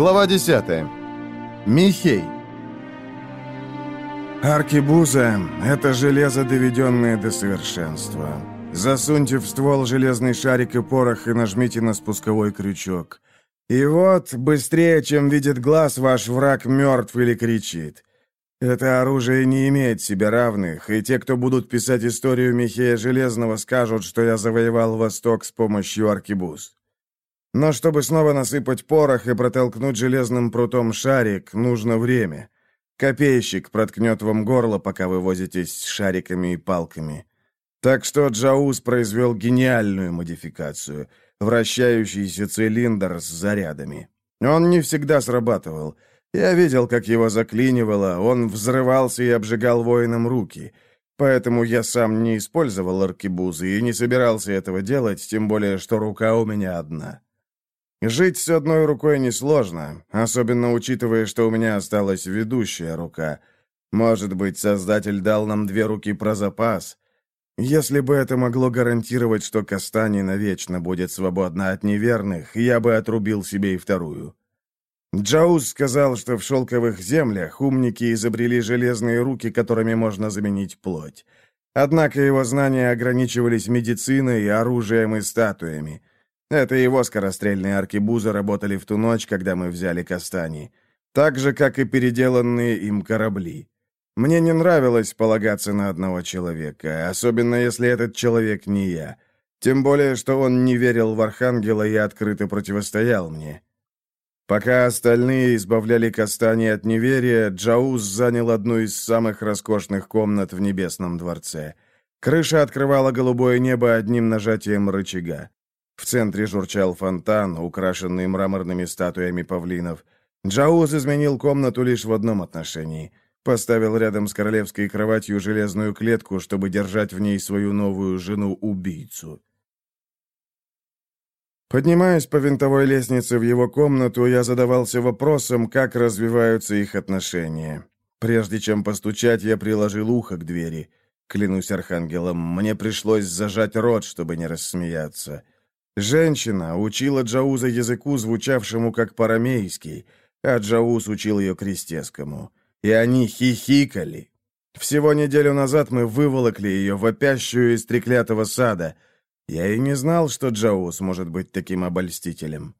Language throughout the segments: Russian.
Глава 10. Михей. Аркибуза — это железо, доведенное до совершенства. Засуньте в ствол железный шарик и порох и нажмите на спусковой крючок. И вот, быстрее, чем видит глаз, ваш враг мертв или кричит. Это оружие не имеет себе равных, и те, кто будут писать историю Михея Железного, скажут, что я завоевал Восток с помощью аркибуз. Но чтобы снова насыпать порох и протолкнуть железным прутом шарик, нужно время. Копейщик проткнет вам горло, пока вы возитесь с шариками и палками. Так что Джаус произвел гениальную модификацию — вращающийся цилиндр с зарядами. Он не всегда срабатывал. Я видел, как его заклинивало, он взрывался и обжигал воинам руки. Поэтому я сам не использовал аркебузы и не собирался этого делать, тем более, что рука у меня одна. Жить с одной рукой несложно, особенно учитывая, что у меня осталась ведущая рука. Может быть, Создатель дал нам две руки про запас. Если бы это могло гарантировать, что Кастани навечно будет свободна от неверных, я бы отрубил себе и вторую. Джаус сказал, что в шелковых землях умники изобрели железные руки, которыми можно заменить плоть. Однако его знания ограничивались медициной, оружием и статуями. Это его скорострельные аркебузы работали в ту ночь, когда мы взяли Кастани. Так же, как и переделанные им корабли. Мне не нравилось полагаться на одного человека, особенно если этот человек не я. Тем более, что он не верил в Архангела и открыто противостоял мне. Пока остальные избавляли Кастани от неверия, Джауз занял одну из самых роскошных комнат в Небесном дворце. Крыша открывала голубое небо одним нажатием рычага. В центре журчал фонтан, украшенный мраморными статуями павлинов. Джауз изменил комнату лишь в одном отношении. Поставил рядом с королевской кроватью железную клетку, чтобы держать в ней свою новую жену-убийцу. Поднимаясь по винтовой лестнице в его комнату, я задавался вопросом, как развиваются их отношения. Прежде чем постучать, я приложил ухо к двери. Клянусь архангелом, мне пришлось зажать рот, чтобы не рассмеяться. Женщина учила Джауза языку, звучавшему как парамейский, а Джауз учил ее крестескому. И они хихикали. Всего неделю назад мы выволокли ее вопящую из треклятого сада. Я и не знал, что Джауз может быть таким обольстителем.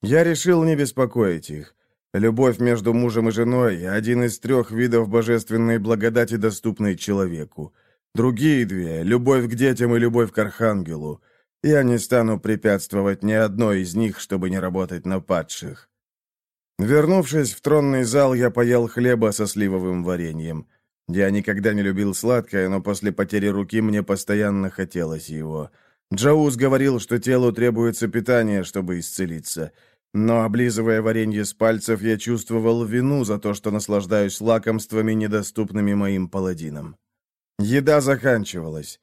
Я решил не беспокоить их. Любовь между мужем и женой — один из трех видов божественной благодати, доступной человеку. Другие две — любовь к детям и любовь к архангелу. Я не стану препятствовать ни одной из них, чтобы не работать на падших. Вернувшись в тронный зал, я поел хлеба со сливовым вареньем. Я никогда не любил сладкое, но после потери руки мне постоянно хотелось его. Джауз говорил, что телу требуется питание, чтобы исцелиться. Но, облизывая варенье с пальцев, я чувствовал вину за то, что наслаждаюсь лакомствами, недоступными моим паладинам. Еда заканчивалась.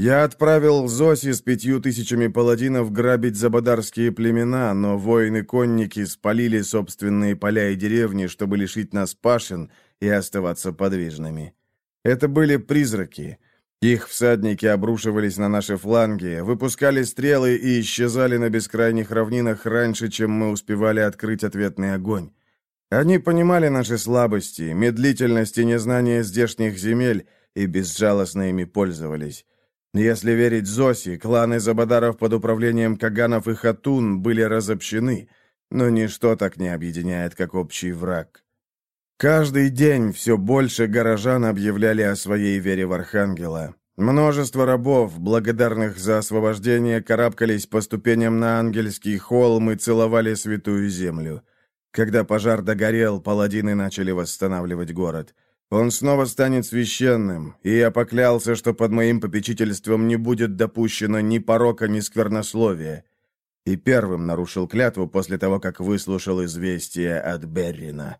Я отправил Зоси с пятью тысячами паладинов грабить забадарские племена, но воины-конники спалили собственные поля и деревни, чтобы лишить нас пашин и оставаться подвижными. Это были призраки. Их всадники обрушивались на наши фланги, выпускали стрелы и исчезали на бескрайних равнинах раньше, чем мы успевали открыть ответный огонь. Они понимали наши слабости, медлительность и незнание здешних земель и безжалостно ими пользовались. Если верить Зоси, кланы Забадаров под управлением Каганов и Хатун были разобщены, но ничто так не объединяет, как общий враг. Каждый день все больше горожан объявляли о своей вере в Архангела. Множество рабов, благодарных за освобождение, карабкались по ступеням на ангельский холм и целовали святую землю. Когда пожар догорел, паладины начали восстанавливать город – он снова станет священным, и я поклялся, что под моим попечительством не будет допущено ни порока, ни сквернословия. И первым нарушил клятву после того, как выслушал известие от Беррина.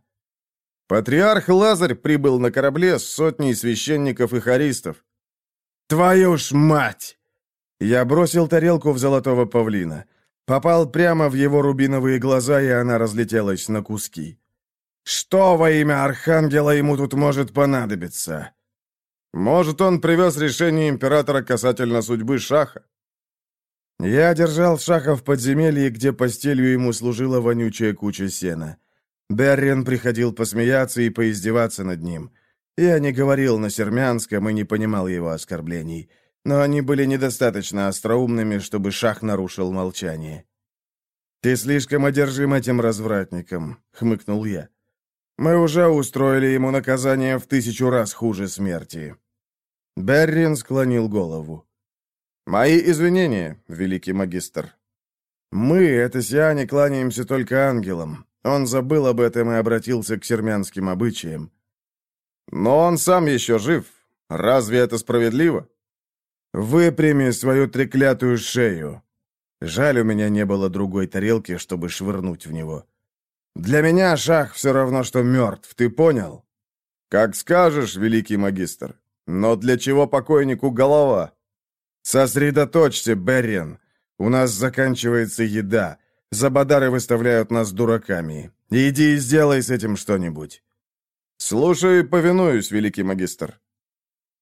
Патриарх Лазарь прибыл на корабле с сотней священников и харистов. «Твою ж мать!» Я бросил тарелку в золотого павлина. Попал прямо в его рубиновые глаза, и она разлетелась на куски. Что во имя Архангела ему тут может понадобиться? Может, он привез решение императора касательно судьбы Шаха? Я держал Шаха в подземелье, где постелью ему служила вонючая куча сена. Беррин приходил посмеяться и поиздеваться над ним. Я не говорил на сермянском и не понимал его оскорблений, но они были недостаточно остроумными, чтобы Шах нарушил молчание. «Ты слишком одержим этим развратником», — хмыкнул я. «Мы уже устроили ему наказание в тысячу раз хуже смерти». Беррин склонил голову. «Мои извинения, великий магистр. Мы, это сиане, кланяемся только ангелам. Он забыл об этом и обратился к сермянским обычаям. Но он сам еще жив. Разве это справедливо? Выпрями свою треклятую шею. Жаль, у меня не было другой тарелки, чтобы швырнуть в него. Для меня шах все равно, что мертв, ты понял? Как скажешь, великий магистр. Но для чего покойнику голова? «Сосредоточься, Беррин. У нас заканчивается еда. Забадары выставляют нас дураками. Иди и сделай с этим что-нибудь». «Слушай, повинуюсь, великий магистр».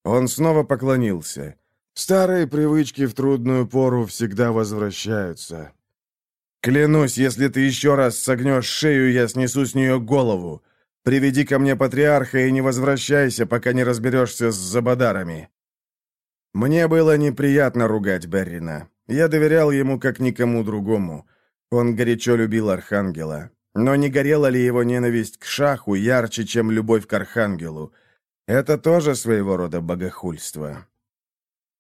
Он снова поклонился. Старые привычки в трудную пору всегда возвращаются. «Клянусь, если ты еще раз согнешь шею, я снесу с нее голову. Приведи ко мне патриарха и не возвращайся, пока не разберешься с забадарами». Мне было неприятно ругать Беррина. Я доверял ему как никому другому. Он горячо любил Архангела. Но не горела ли его ненависть к Шаху ярче, чем любовь к Архангелу? Это тоже своего рода богохульство.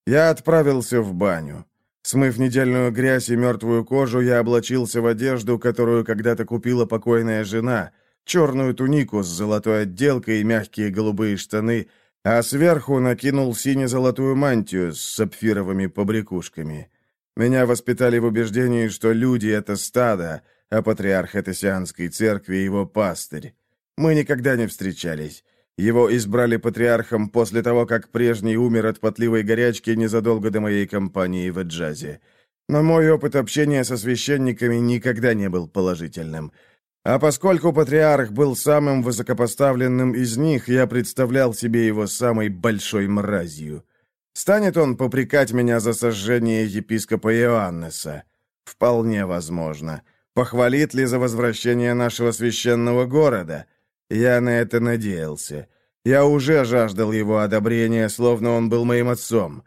Я отправился в баню. Смыв недельную грязь и мертвую кожу, я облачился в одежду, которую когда-то купила покойная жена, черную тунику с золотой отделкой и мягкие голубые штаны — а сверху накинул сине-золотую мантию с сапфировыми побрякушками. Меня воспитали в убеждении, что люди — это стадо, а патриарх Этосианской церкви — его пастырь. Мы никогда не встречались. Его избрали патриархом после того, как прежний умер от потливой горячки незадолго до моей кампании в джазе. Но мой опыт общения со священниками никогда не был положительным — а поскольку патриарх был самым высокопоставленным из них, я представлял себе его самой большой мразью. Станет он попрекать меня за сожжение епископа Иоаннеса? Вполне возможно. Похвалит ли за возвращение нашего священного города? Я на это надеялся. Я уже жаждал его одобрения, словно он был моим отцом.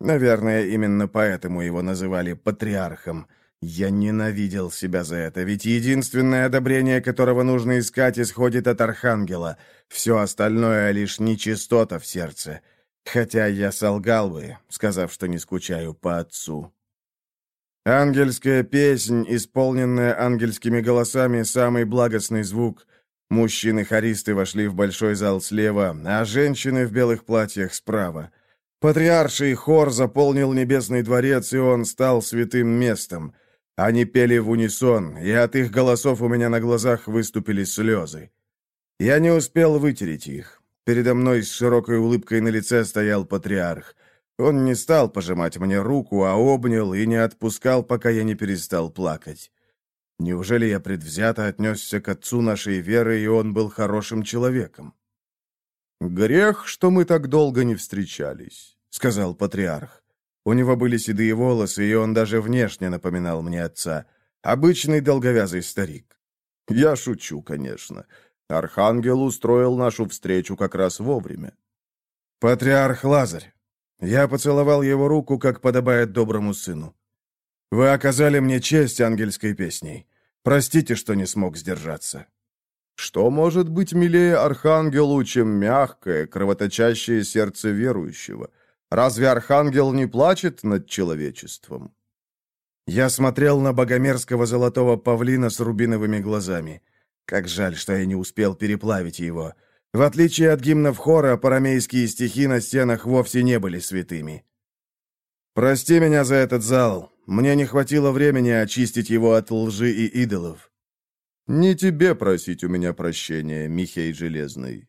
Наверное, именно поэтому его называли патриархом — я ненавидел себя за это, ведь единственное одобрение, которого нужно искать, исходит от Архангела. Все остальное — лишь нечистота в сердце. Хотя я солгал бы, сказав, что не скучаю по отцу. Ангельская песнь, исполненная ангельскими голосами, самый благостный звук. Мужчины-хористы вошли в большой зал слева, а женщины в белых платьях справа. Патриарший хор заполнил небесный дворец, и он стал святым местом. Они пели в унисон, и от их голосов у меня на глазах выступили слезы. Я не успел вытереть их. Передо мной с широкой улыбкой на лице стоял патриарх. Он не стал пожимать мне руку, а обнял и не отпускал, пока я не перестал плакать. Неужели я предвзято отнесся к отцу нашей веры, и он был хорошим человеком? «Грех, что мы так долго не встречались», — сказал патриарх. У него были седые волосы, и он даже внешне напоминал мне отца. Обычный долговязый старик. Я шучу, конечно. Архангел устроил нашу встречу как раз вовремя. Патриарх Лазарь. Я поцеловал его руку, как подобает доброму сыну. Вы оказали мне честь ангельской песней. Простите, что не смог сдержаться. Что может быть милее архангелу, чем мягкое, кровоточащее сердце верующего — Разве архангел не плачет над человечеством? Я смотрел на богомерзкого золотого павлина с рубиновыми глазами. Как жаль, что я не успел переплавить его. В отличие от гимнов хора, парамейские стихи на стенах вовсе не были святыми. «Прости меня за этот зал. Мне не хватило времени очистить его от лжи и идолов». «Не тебе просить у меня прощения, Михей Железный.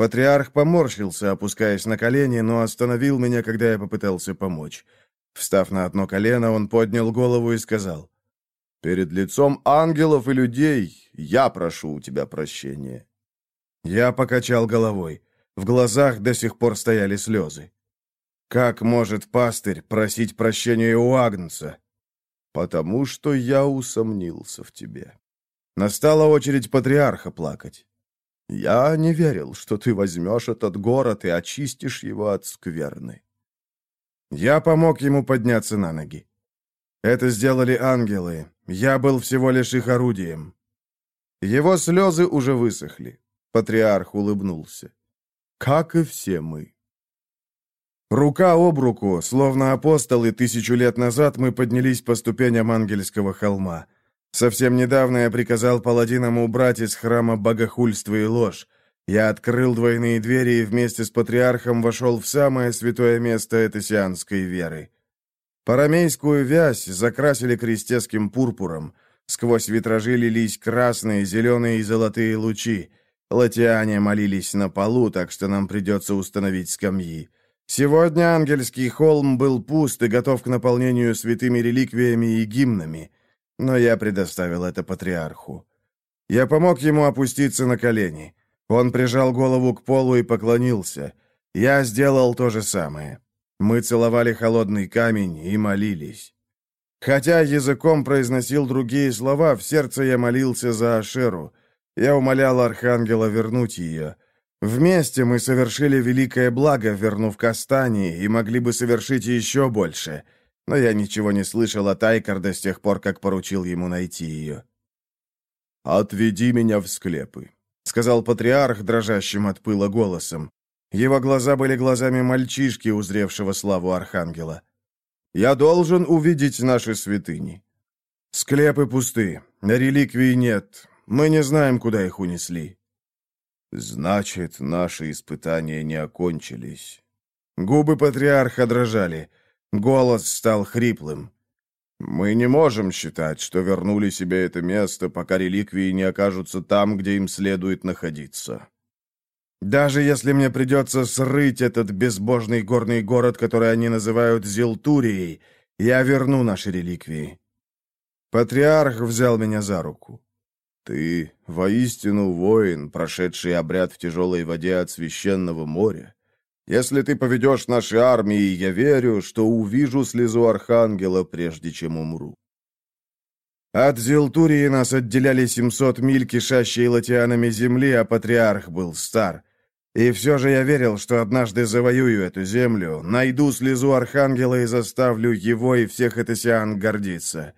Патриарх поморщился, опускаясь на колени, но остановил меня, когда я попытался помочь. Встав на одно колено, он поднял голову и сказал, «Перед лицом ангелов и людей я прошу у тебя прощения». Я покачал головой. В глазах до сих пор стояли слезы. Как может пастырь просить прощения у Агнца? потому что я усомнился в тебе. Настала очередь патриарха плакать. Я не верил, что ты возьмешь этот город и очистишь его от скверны. Я помог ему подняться на ноги. Это сделали ангелы. Я был всего лишь их орудием. Его слезы уже высохли. Патриарх улыбнулся. Как и все мы. Рука об руку, словно апостолы тысячу лет назад, мы поднялись по ступеням ангельского холма. Совсем недавно я приказал паладинам убрать из храма богохульство и ложь. Я открыл двойные двери и вместе с патриархом вошел в самое святое место этосианской веры. Парамейскую вязь закрасили крестецким пурпуром. Сквозь витражи лились красные, зеленые и золотые лучи. Латиане молились на полу, так что нам придется установить скамьи. Сегодня ангельский холм был пуст и готов к наполнению святыми реликвиями и гимнами, но я предоставил это патриарху. Я помог ему опуститься на колени. Он прижал голову к полу и поклонился. Я сделал то же самое. Мы целовали холодный камень и молились. Хотя языком произносил другие слова, в сердце я молился за Ашеру. Я умолял Архангела вернуть ее. Вместе мы совершили великое благо, вернув Кастани, и могли бы совершить еще больше. Но я ничего не слышал от Айкарда с тех пор, как поручил ему найти ее. «Отведи меня в склепы», — сказал патриарх дрожащим от пыла голосом. Его глаза были глазами мальчишки, узревшего славу Архангела. «Я должен увидеть наши святыни». «Склепы пусты, реликвий нет. Мы не знаем, куда их унесли». Значит, наши испытания не окончились. Губы патриарха дрожали. Голос стал хриплым. Мы не можем считать, что вернули себе это место, пока реликвии не окажутся там, где им следует находиться. Даже если мне придется срыть этот безбожный горный город, который они называют Зилтурией, я верну наши реликвии. Патриарх взял меня за руку. Ты воистину воин, прошедший обряд в тяжелой воде от священного моря. Если ты поведешь наши армии, я верю, что увижу слезу Архангела, прежде чем умру. От Зилтурии нас отделяли 700 миль, кишащей латианами земли, а патриарх был стар. И все же я верил, что однажды завоюю эту землю, найду слезу Архангела и заставлю его и всех этосиан гордиться.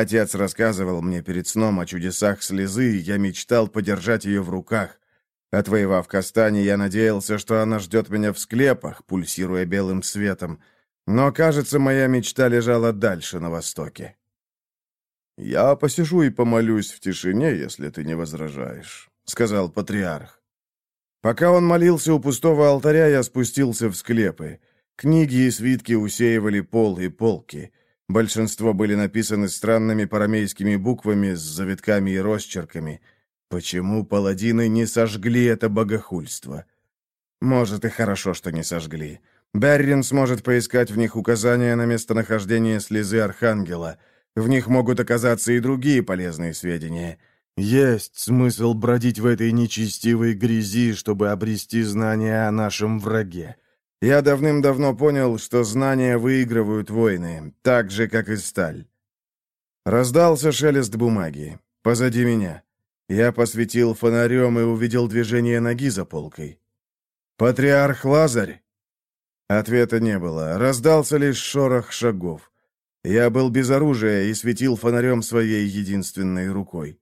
Отец рассказывал мне перед сном о чудесах слезы, и я мечтал подержать ее в руках. Отвоевав Кастане, я надеялся, что она ждет меня в склепах, пульсируя белым светом. Но, кажется, моя мечта лежала дальше, на востоке. «Я посижу и помолюсь в тишине, если ты не возражаешь», — сказал патриарх. Пока он молился у пустого алтаря, я спустился в склепы. Книги и свитки усеивали пол и полки — Большинство были написаны странными парамейскими буквами с завитками и росчерками. Почему паладины не сожгли это богохульство? Может, и хорошо, что не сожгли. Беррин сможет поискать в них указания на местонахождение слезы Архангела. В них могут оказаться и другие полезные сведения. Есть смысл бродить в этой нечестивой грязи, чтобы обрести знания о нашем враге. Я давным-давно понял, что знания выигрывают войны, так же, как и сталь. Раздался шелест бумаги. Позади меня. Я посветил фонарем и увидел движение ноги за полкой. «Патриарх Лазарь?» Ответа не было. Раздался лишь шорох шагов. Я был без оружия и светил фонарем своей единственной рукой.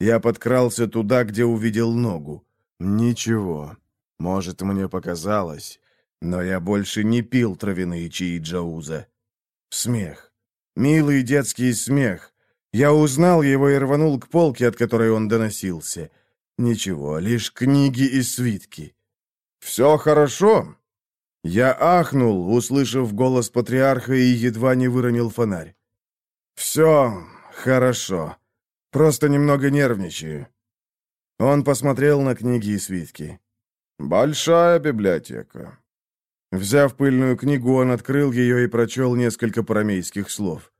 Я подкрался туда, где увидел ногу. Ничего. Может, мне показалось. Но я больше не пил травяные чаи Джауза. Смех. Милый детский смех. Я узнал его и рванул к полке, от которой он доносился. Ничего, лишь книги и свитки. «Все хорошо?» Я ахнул, услышав голос патриарха, и едва не выронил фонарь. «Все хорошо. Просто немного нервничаю». Он посмотрел на книги и свитки. «Большая библиотека. Взяв пыльную книгу, он открыл ее и прочел несколько парамейских слов.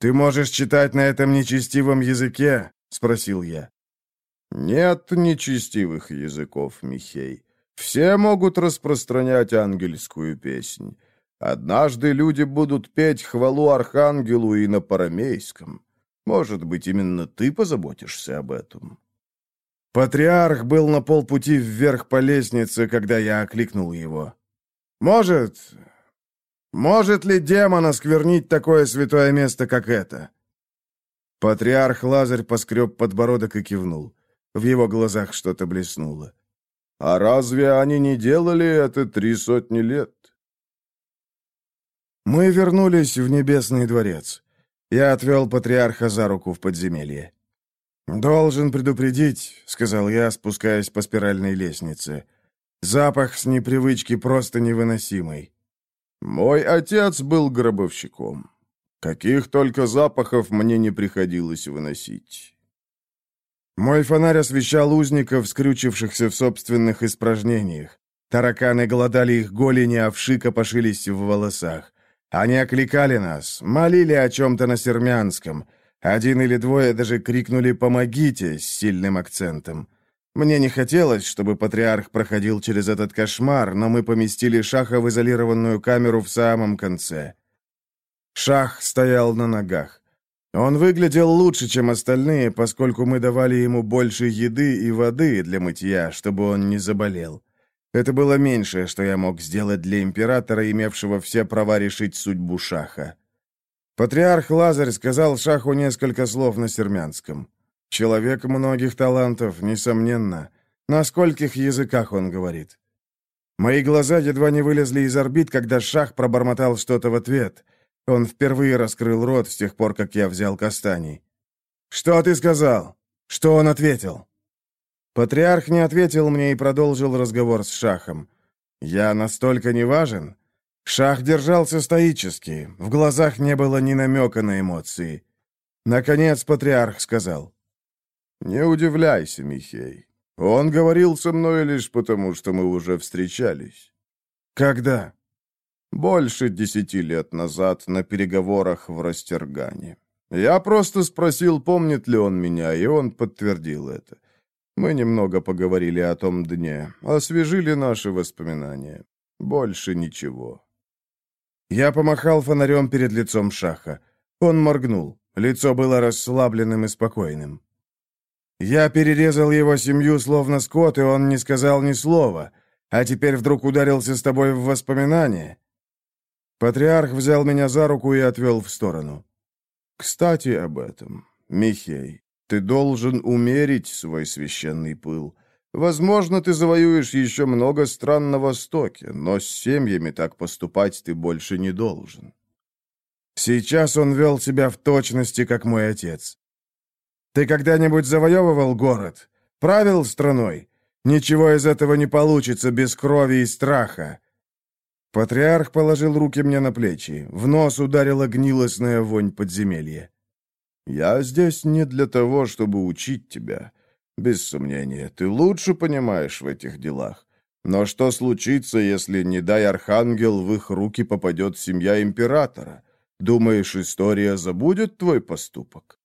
«Ты можешь читать на этом нечестивом языке?» — спросил я. «Нет нечестивых языков, Михей. Все могут распространять ангельскую песнь. Однажды люди будут петь хвалу Архангелу и на парамейском. Может быть, именно ты позаботишься об этом?» Патриарх был на полпути вверх по лестнице, когда я окликнул его. «Может... Может ли демон осквернить такое святое место, как это?» Патриарх Лазарь поскреб подбородок и кивнул. В его глазах что-то блеснуло. «А разве они не делали это три сотни лет?» Мы вернулись в Небесный дворец. Я отвел патриарха за руку в подземелье. «Должен предупредить», — сказал я, спускаясь по спиральной лестнице. «Запах с непривычки просто невыносимый». «Мой отец был гробовщиком. Каких только запахов мне не приходилось выносить». Мой фонарь освещал узников, скрючившихся в собственных испражнениях. Тараканы голодали их голени, а вши копошились в волосах. Они окликали нас, молили о чем-то на сермянском — один или двое даже крикнули «помогите» с сильным акцентом. Мне не хотелось, чтобы патриарх проходил через этот кошмар, но мы поместили Шаха в изолированную камеру в самом конце. Шах стоял на ногах. Он выглядел лучше, чем остальные, поскольку мы давали ему больше еды и воды для мытья, чтобы он не заболел. Это было меньшее, что я мог сделать для императора, имевшего все права решить судьбу Шаха. Патриарх Лазарь сказал Шаху несколько слов на сермянском. Человек многих талантов, несомненно. На скольких языках он говорит? Мои глаза едва не вылезли из орбит, когда Шах пробормотал что-то в ответ. Он впервые раскрыл рот с тех пор, как я взял кастаний. «Что ты сказал? Что он ответил?» Патриарх не ответил мне и продолжил разговор с Шахом. «Я настолько неважен? Шах держался стоически, в глазах не было ни намека на эмоции. Наконец патриарх сказал. «Не удивляйся, Михей. Он говорил со мной лишь потому, что мы уже встречались». «Когда?» «Больше десяти лет назад на переговорах в Растергане. Я просто спросил, помнит ли он меня, и он подтвердил это. Мы немного поговорили о том дне, освежили наши воспоминания. Больше ничего». Я помахал фонарем перед лицом Шаха. Он моргнул. Лицо было расслабленным и спокойным. Я перерезал его семью словно скот, и он не сказал ни слова, а теперь вдруг ударился с тобой в воспоминания. Патриарх взял меня за руку и отвел в сторону. «Кстати об этом, Михей, ты должен умерить свой священный пыл. Возможно, ты завоюешь еще много стран на Востоке, но с семьями так поступать ты больше не должен. Сейчас он вел себя в точности, как мой отец. Ты когда-нибудь завоевывал город? Правил страной? Ничего из этого не получится без крови и страха. Патриарх положил руки мне на плечи. В нос ударила гнилостная вонь подземелья. «Я здесь не для того, чтобы учить тебя. Без сомнения, ты лучше понимаешь в этих делах. Но что случится, если, не дай архангел, в их руки попадет семья императора? Думаешь, история забудет твой поступок?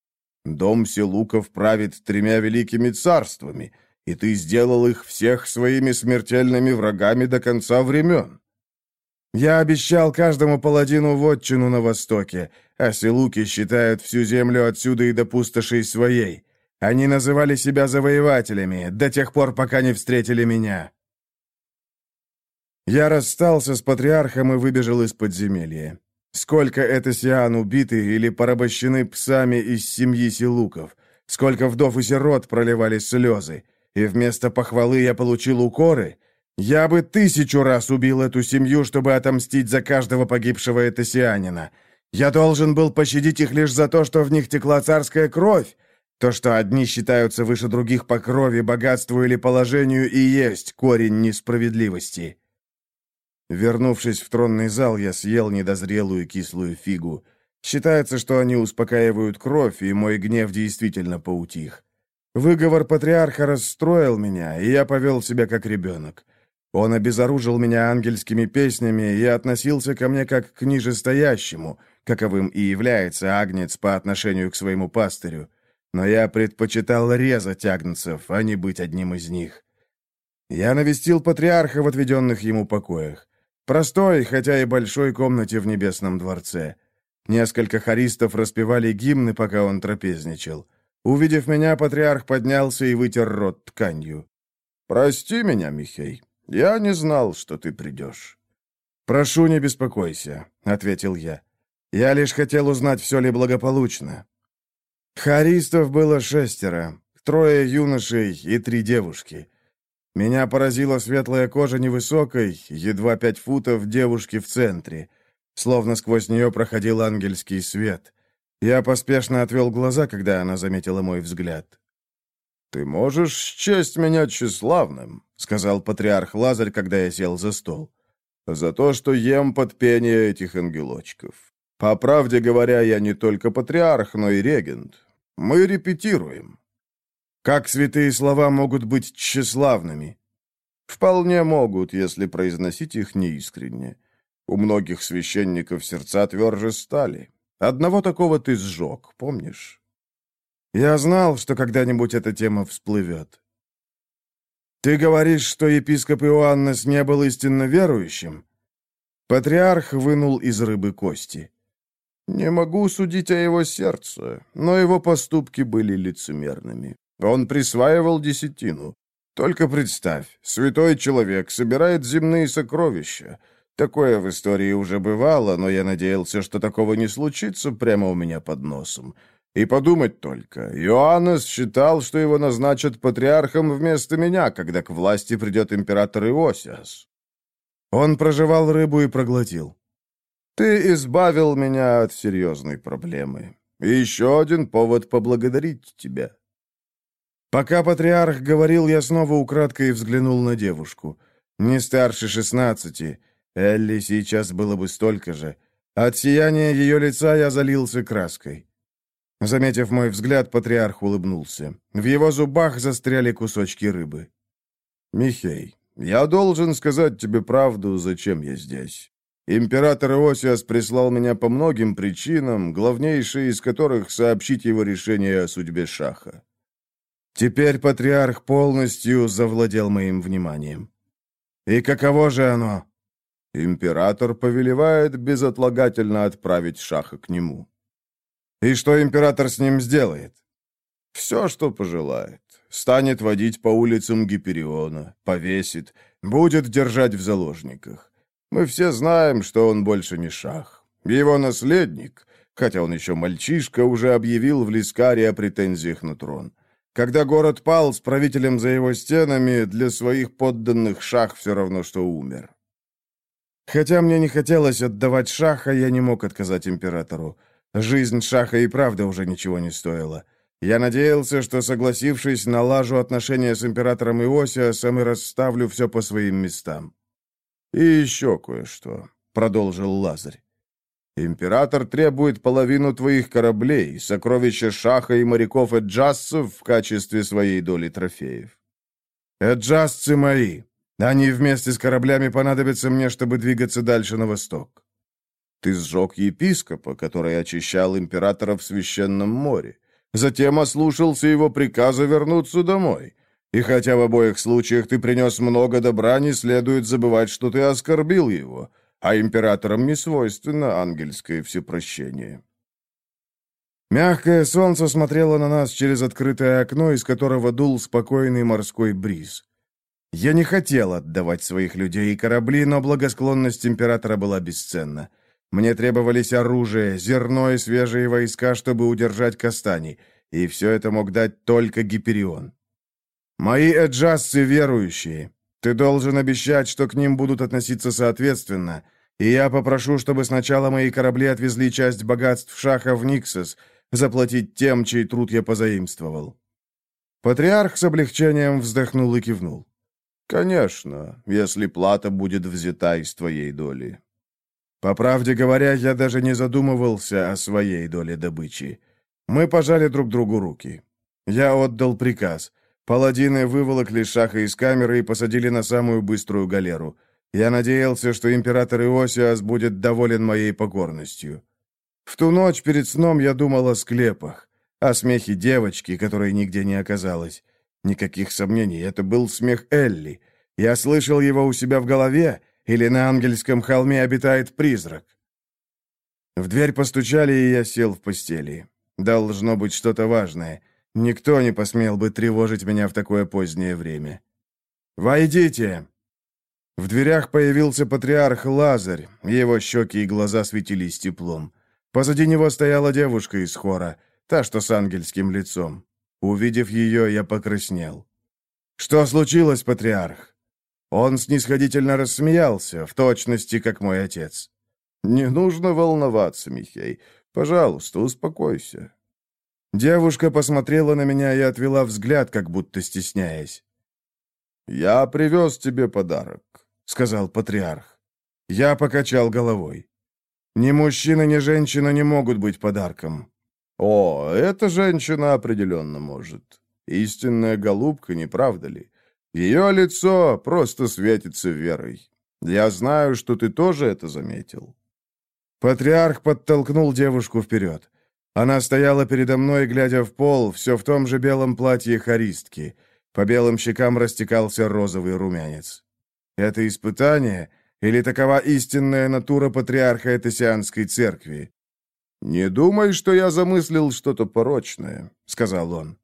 Дом Селуков правит тремя великими царствами, и ты сделал их всех своими смертельными врагами до конца времен. Я обещал каждому паладину вотчину на востоке, а Селуки считают всю землю отсюда и до пустошей своей. Они называли себя завоевателями до тех пор, пока не встретили меня. Я расстался с патриархом и выбежал из подземелья. Сколько этосиан убиты или порабощены псами из семьи Силуков, сколько вдов и сирот проливали слезы, и вместо похвалы я получил укоры. Я бы тысячу раз убил эту семью, чтобы отомстить за каждого погибшего этосианина. Я должен был пощадить их лишь за то, что в них текла царская кровь, то, что одни считаются выше других по крови, богатству или положению, и есть корень несправедливости. Вернувшись в тронный зал, я съел недозрелую кислую фигу. Считается, что они успокаивают кровь, и мой гнев действительно поутих. Выговор патриарха расстроил меня, и я повел себя как ребенок. Он обезоружил меня ангельскими песнями и относился ко мне как к нижестоящему, каковым и является агнец по отношению к своему пастырю но я предпочитал резать агнцев, а не быть одним из них. Я навестил патриарха в отведенных ему покоях. Простой, хотя и большой комнате в Небесном дворце. Несколько хористов распевали гимны, пока он трапезничал. Увидев меня, патриарх поднялся и вытер рот тканью. «Прости меня, Михей. Я не знал, что ты придешь». «Прошу, не беспокойся», — ответил я. «Я лишь хотел узнать, все ли благополучно». Харистов было шестеро, трое юношей и три девушки. Меня поразила светлая кожа невысокой, едва пять футов девушки в центре. Словно сквозь нее проходил ангельский свет. Я поспешно отвел глаза, когда она заметила мой взгляд. «Ты можешь счесть меня тщеславным», — сказал патриарх Лазарь, когда я сел за стол. «За то, что ем под пение этих ангелочков. По правде говоря, я не только патриарх, но и регент. Мы репетируем». «Как святые слова могут быть тщеславными?» «Вполне могут, если произносить их неискренне. У многих священников сердца тверже стали. Одного такого ты сжег, помнишь?» Я знал, что когда-нибудь эта тема всплывет. «Ты говоришь, что епископ Иоаннес не был истинно верующим?» Патриарх вынул из рыбы кости. «Не могу судить о его сердце, но его поступки были лицемерными. Он присваивал десятину. Только представь, святой человек собирает земные сокровища. Такое в истории уже бывало, но я надеялся, что такого не случится прямо у меня под носом. И подумать только, Иоаннес считал, что его назначат патриархом вместо меня, когда к власти придет император Иосиас. Он прожевал рыбу и проглотил. Ты избавил меня от серьезной проблемы. И еще один повод поблагодарить тебя. Пока патриарх говорил, я снова украдкой взглянул на девушку. Не старше шестнадцати. Элли сейчас было бы столько же. От сияния ее лица я залился краской. Заметив мой взгляд, патриарх улыбнулся. В его зубах застряли кусочки рыбы. «Михей, я должен сказать тебе правду, зачем я здесь. Император Иосиас прислал меня по многим причинам, главнейшей из которых сообщить его решение о судьбе Шаха. Теперь патриарх полностью завладел моим вниманием. И каково же оно? Император повелевает безотлагательно отправить Шаха к нему. И что император с ним сделает? Все, что пожелает. Станет водить по улицам Гипериона, повесит, будет держать в заложниках. Мы все знаем, что он больше не Шах. Его наследник, хотя он еще мальчишка, уже объявил в Лискаре о претензиях на трон. Когда город пал с правителем за его стенами, для своих подданных Шах все равно, что умер. Хотя мне не хотелось отдавать Шаха, я не мог отказать императору. Жизнь Шаха и правда уже ничего не стоила. Я надеялся, что, согласившись, налажу отношения с императором Иосиасом и расставлю все по своим местам. «И еще кое-что», — продолжил Лазарь. «Император требует половину твоих кораблей, сокровища Шаха и моряков Эджассов в качестве своей доли трофеев». «Эджасцы мои. Они вместе с кораблями понадобятся мне, чтобы двигаться дальше на восток». Ты сжег епископа, который очищал императора в Священном море. Затем ослушался его приказа вернуться домой. И хотя в обоих случаях ты принес много добра, не следует забывать, что ты оскорбил его, а императорам не свойственно ангельское всепрощение. Мягкое солнце смотрело на нас через открытое окно, из которого дул спокойный морской бриз. Я не хотел отдавать своих людей и корабли, но благосклонность императора была бесценна. Мне требовались оружие, зерно и свежие войска, чтобы удержать Кастани, и все это мог дать только Гиперион. Мои эджасцы верующие. Ты должен обещать, что к ним будут относиться соответственно, и я попрошу, чтобы сначала мои корабли отвезли часть богатств Шаха в Никсос, заплатить тем, чей труд я позаимствовал». Патриарх с облегчением вздохнул и кивнул. «Конечно, если плата будет взята из твоей доли. По правде говоря, я даже не задумывался о своей доле добычи. Мы пожали друг другу руки. Я отдал приказ. Паладины выволокли Шаха из камеры и посадили на самую быструю галеру. Я надеялся, что император Иосиас будет доволен моей покорностью. В ту ночь перед сном я думал о склепах, о смехе девочки, которой нигде не оказалось. Никаких сомнений, это был смех Элли. Я слышал его у себя в голове, или на ангельском холме обитает призрак?» В дверь постучали, и я сел в постели. Должно быть что-то важное. Никто не посмел бы тревожить меня в такое позднее время. «Войдите!» В дверях появился патриарх Лазарь, его щеки и глаза светились теплом. Позади него стояла девушка из хора, та, что с ангельским лицом. Увидев ее, я покраснел. «Что случилось, патриарх?» Он снисходительно рассмеялся, в точности, как мой отец. «Не нужно волноваться, Михей. Пожалуйста, успокойся». Девушка посмотрела на меня и отвела взгляд, как будто стесняясь. «Я привез тебе подарок», — сказал патриарх. Я покачал головой. «Ни мужчина, ни женщина не могут быть подарком». «О, эта женщина определенно может. Истинная голубка, не правда ли? Ее лицо просто светится верой. Я знаю, что ты тоже это заметил». Патриарх подтолкнул девушку вперед. Она стояла передо мной, глядя в пол, все в том же белом платье харистки. По белым щекам растекался розовый румянец. Это испытание или такова истинная натура патриарха Этесианской церкви? «Не думай, что я замыслил что-то порочное», — сказал он.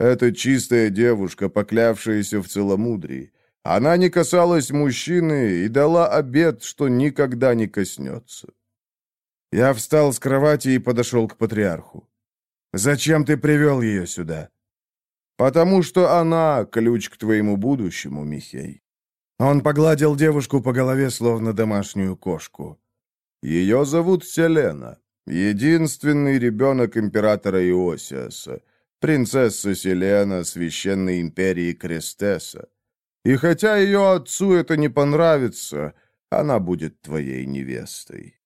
«Это чистая девушка, поклявшаяся в целомудрии. Она не касалась мужчины и дала обет, что никогда не коснется. Я встал с кровати и подошел к патриарху. «Зачем ты привел ее сюда?» «Потому что она — ключ к твоему будущему, Михей». Он погладил девушку по голове, словно домашнюю кошку. «Ее зовут Селена, единственный ребенок императора Иосиаса, принцесса Селена священной империи Крестеса. И хотя ее отцу это не понравится, она будет твоей невестой».